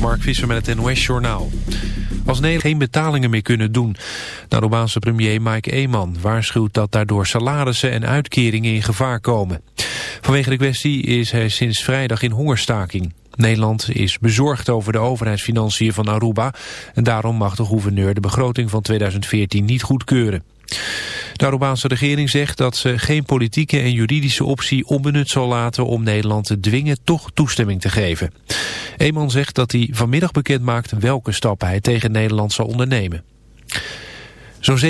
Mark Visser met het NOS-journaal. Als Nederland geen betalingen meer kunnen doen. De Arubaanse premier Mike Eeman waarschuwt dat daardoor salarissen en uitkeringen in gevaar komen. Vanwege de kwestie is hij sinds vrijdag in hongerstaking. Nederland is bezorgd over de overheidsfinanciën van Aruba... en daarom mag de gouverneur de begroting van 2014 niet goedkeuren. De Arubaanse regering zegt dat ze geen politieke en juridische optie onbenut zal laten om Nederland te dwingen toch toestemming te geven. Eeman zegt dat hij vanmiddag bekend maakt welke stappen hij tegen Nederland zal ondernemen. Zo'n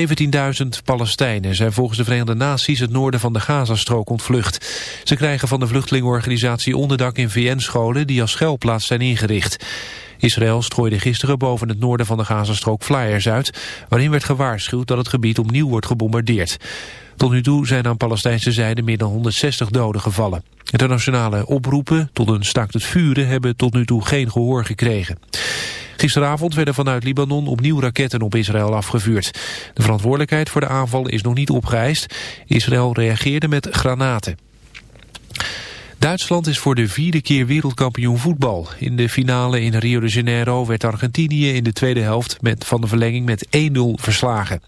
17.000 Palestijnen zijn volgens de Verenigde Naties het noorden van de Gazastrook ontvlucht. Ze krijgen van de vluchtelingenorganisatie onderdak in VN-scholen die als schuilplaats zijn ingericht. Israël strooide gisteren boven het noorden van de Gazastrook flyers uit... waarin werd gewaarschuwd dat het gebied opnieuw wordt gebombardeerd. Tot nu toe zijn aan Palestijnse zijde meer dan 160 doden gevallen. Internationale oproepen tot een staakt het vuren hebben tot nu toe geen gehoor gekregen. Gisteravond werden vanuit Libanon opnieuw raketten op Israël afgevuurd. De verantwoordelijkheid voor de aanval is nog niet opgeëist. Israël reageerde met granaten. Duitsland is voor de vierde keer wereldkampioen voetbal. In de finale in Rio de Janeiro werd Argentinië in de tweede helft met, van de verlenging met 1-0 verslagen.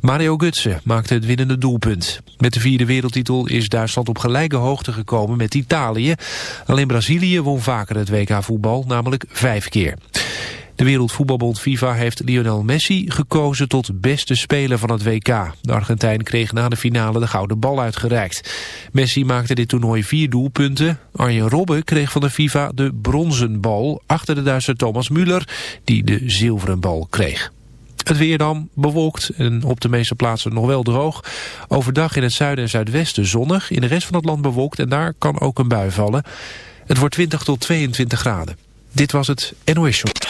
Mario Götze maakte het winnende doelpunt. Met de vierde wereldtitel is Duitsland op gelijke hoogte gekomen met Italië. Alleen Brazilië won vaker het WK voetbal, namelijk vijf keer. De Wereldvoetbalbond FIFA heeft Lionel Messi gekozen tot beste speler van het WK. De Argentijn kreeg na de finale de gouden bal uitgereikt. Messi maakte dit toernooi vier doelpunten. Arjen Robben kreeg van de FIFA de bronzen bal achter de Duitse Thomas Müller die de zilveren bal kreeg. Het weer dan bewolkt en op de meeste plaatsen nog wel droog. Overdag in het zuiden en zuidwesten zonnig. In de rest van het land bewolkt en daar kan ook een bui vallen. Het wordt 20 tot 22 graden. Dit was het NOS Show.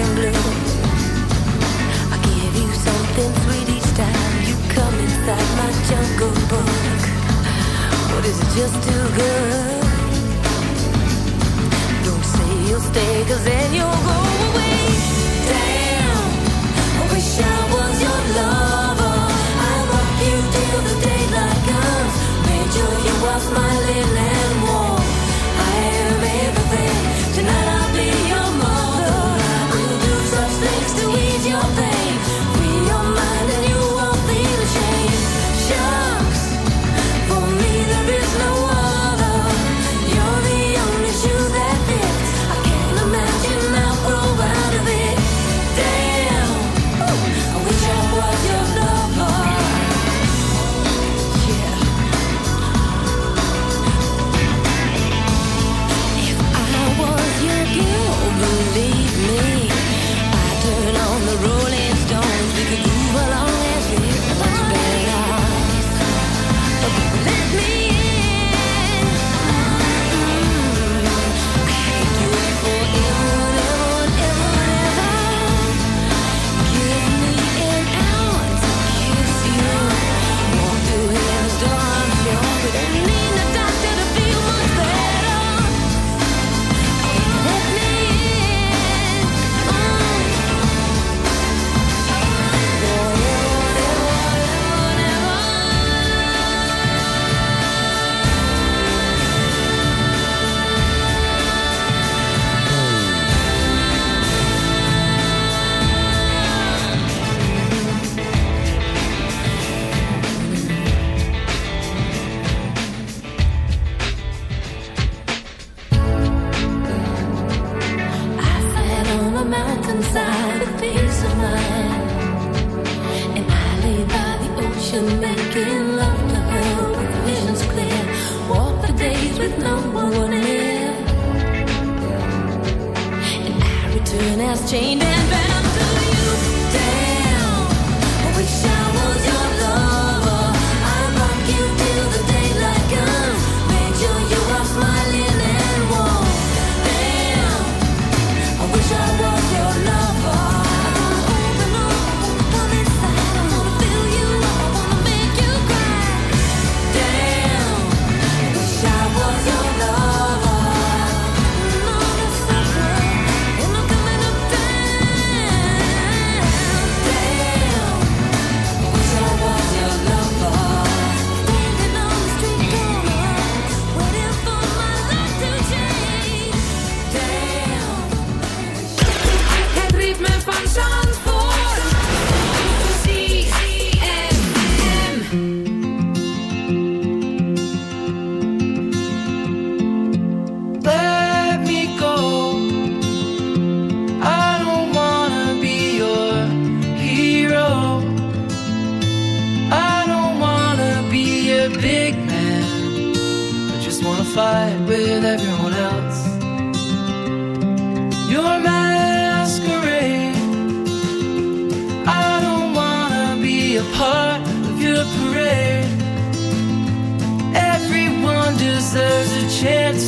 and blues. I give you something sweet each time you come inside my jungle book. But is it just too good? Don't say you'll stay, cause then you'll go.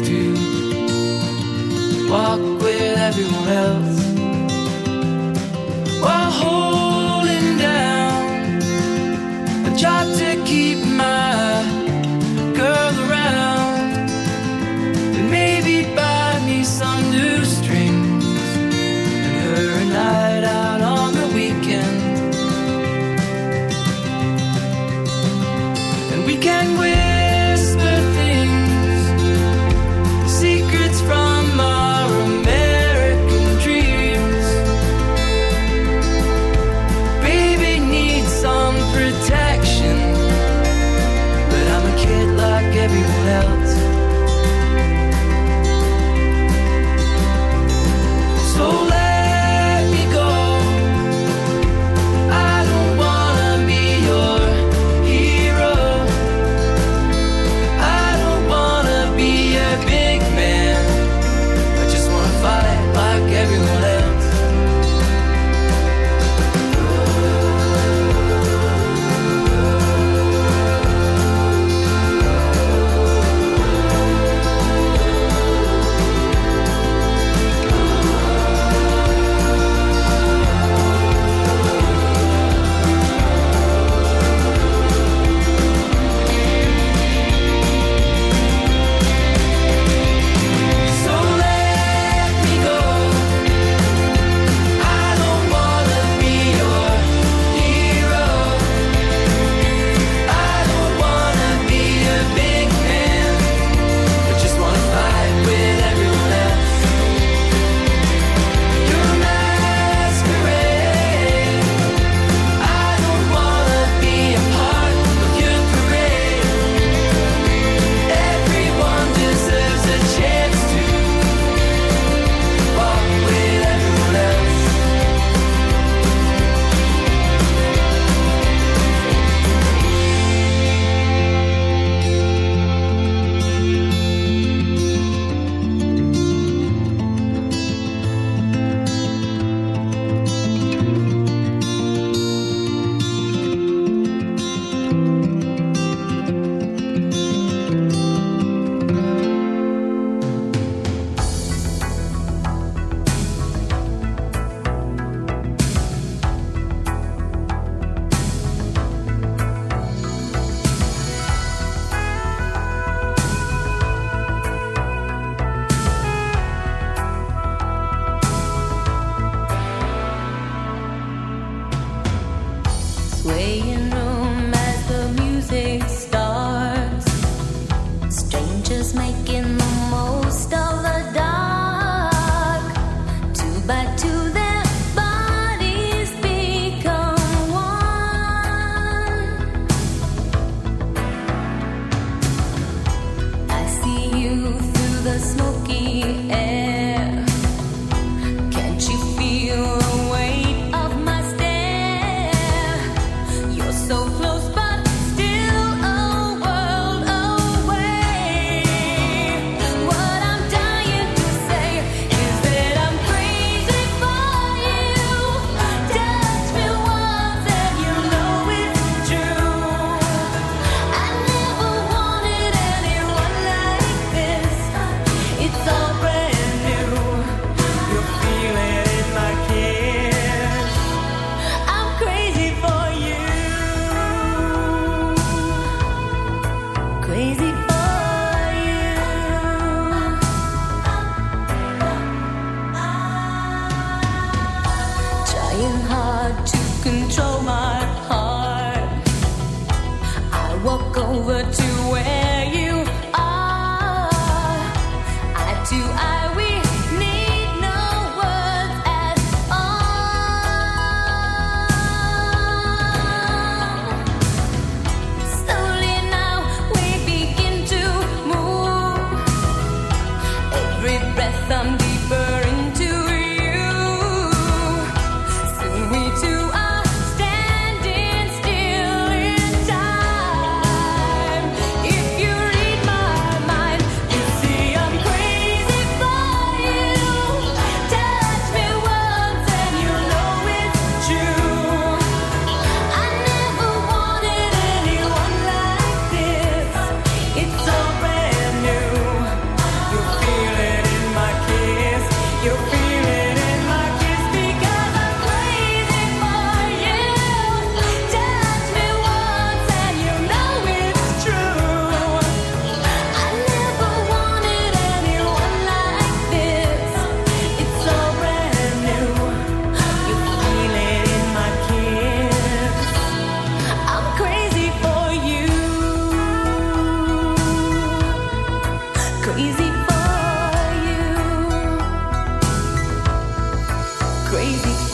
to walk with everyone else. While crazy.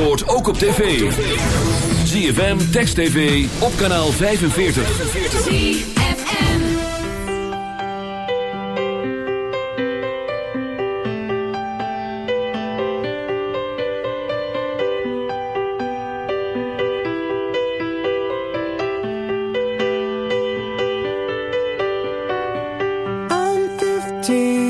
Zandvoort ook op tv. ZFM, Text TV, op kanaal 45. ZFM I'm 15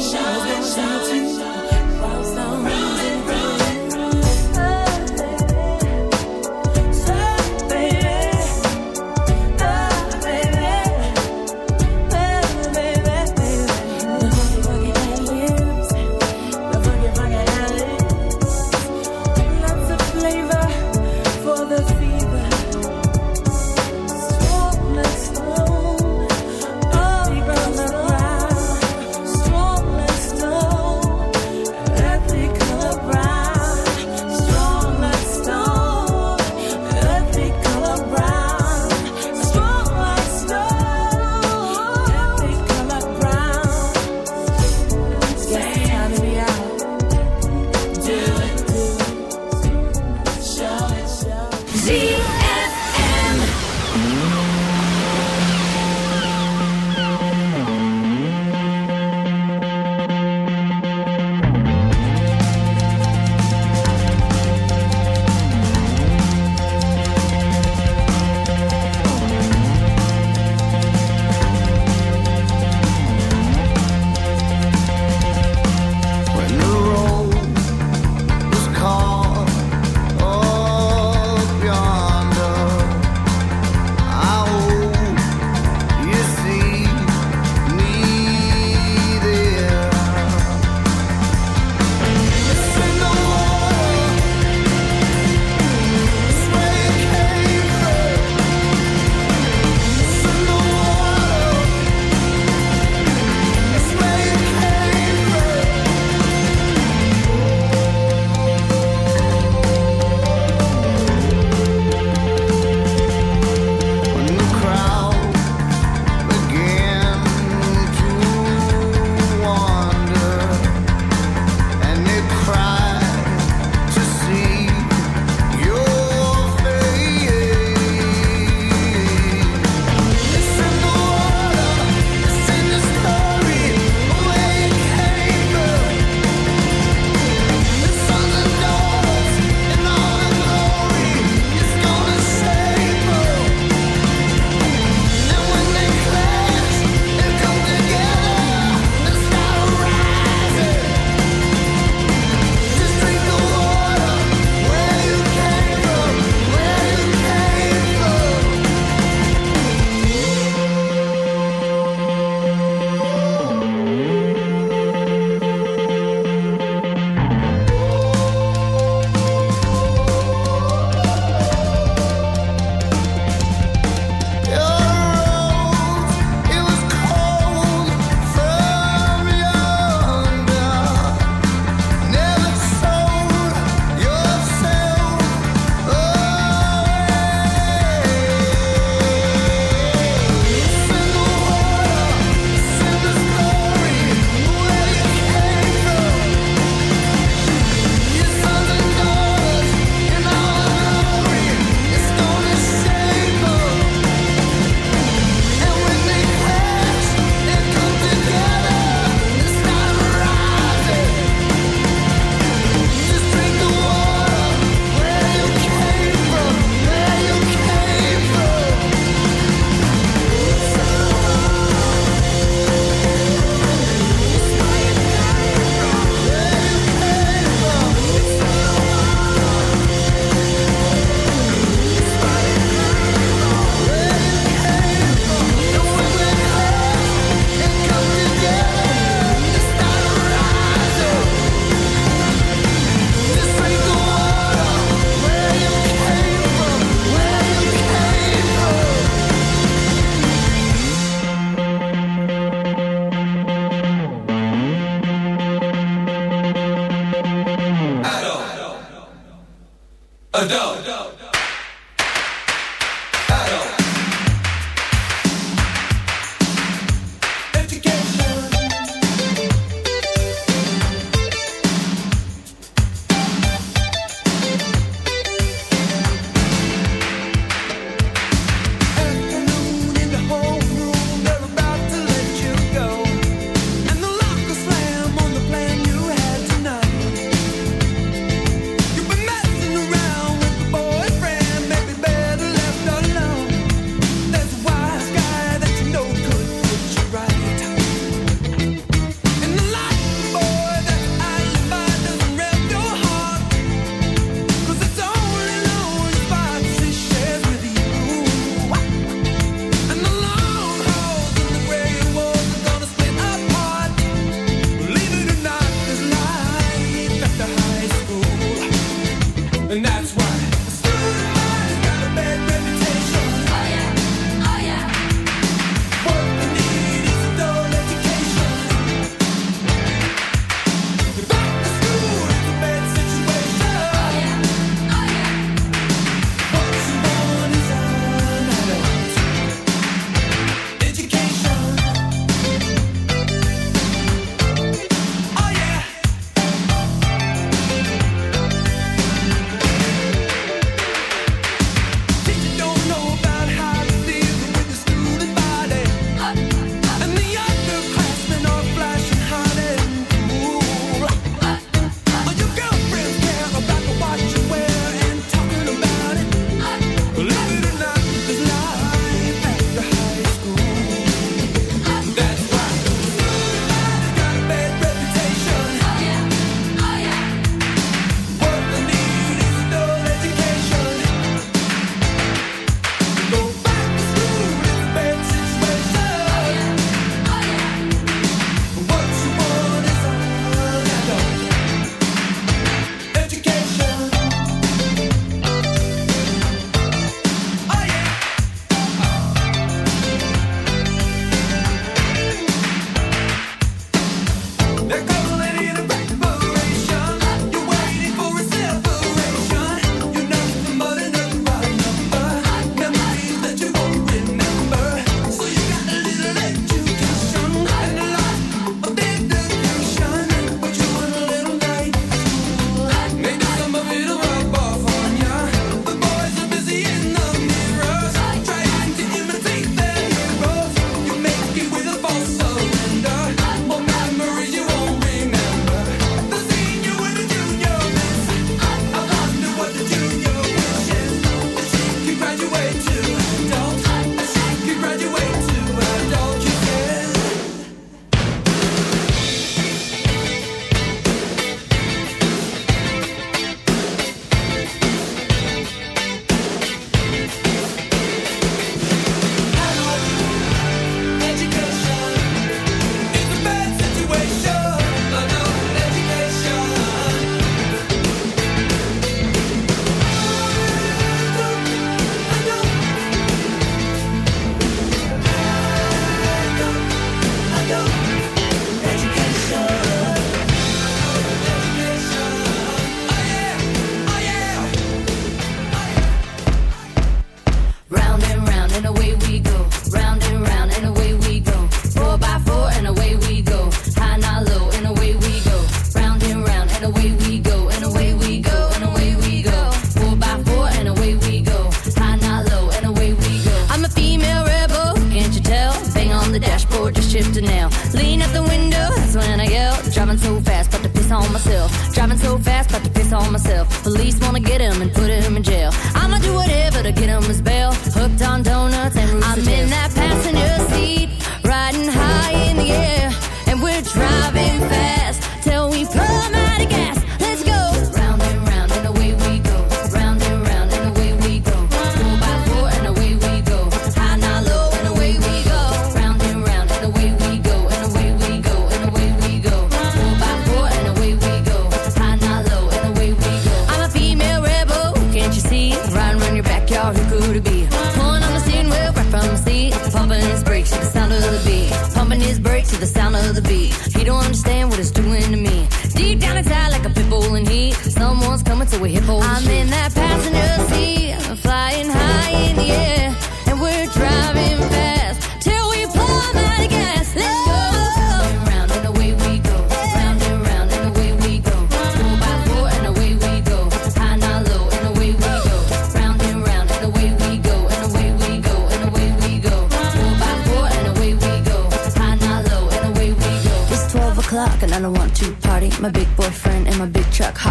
Shine.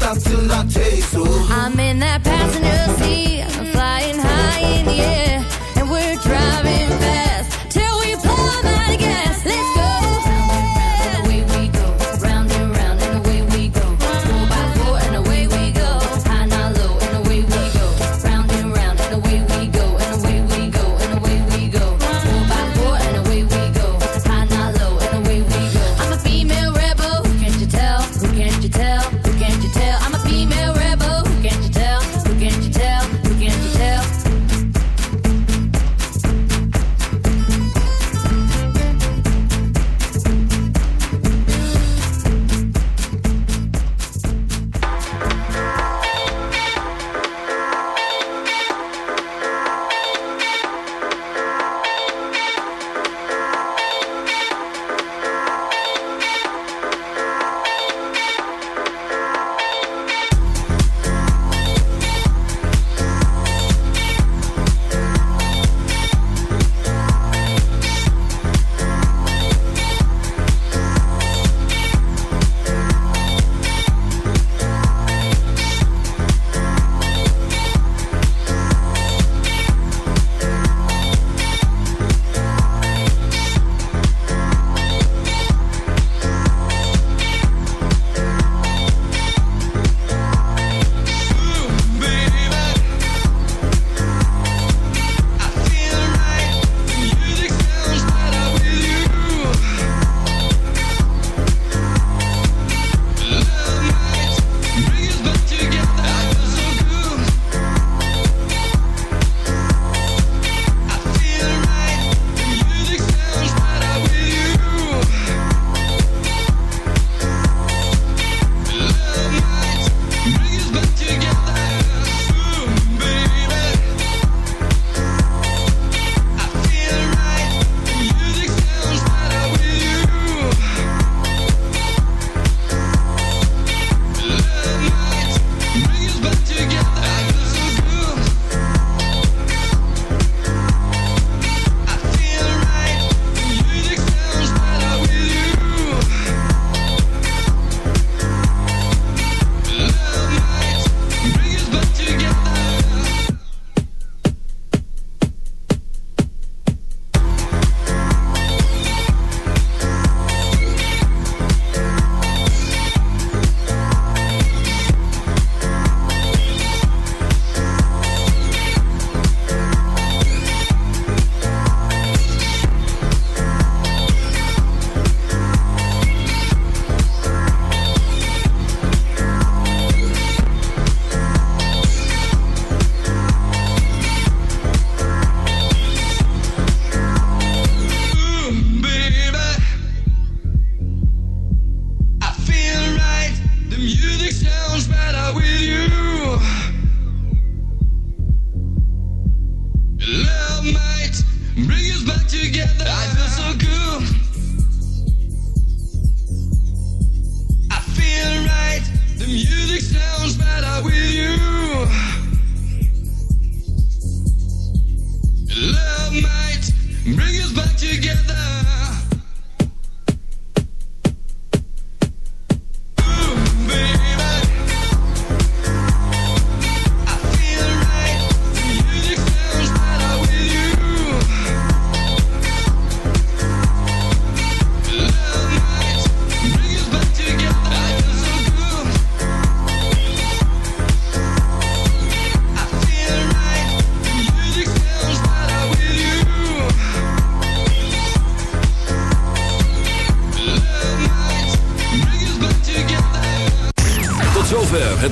stop till I taste so I'm in that passenger seat, I'm flying high in the air, and we're driving fast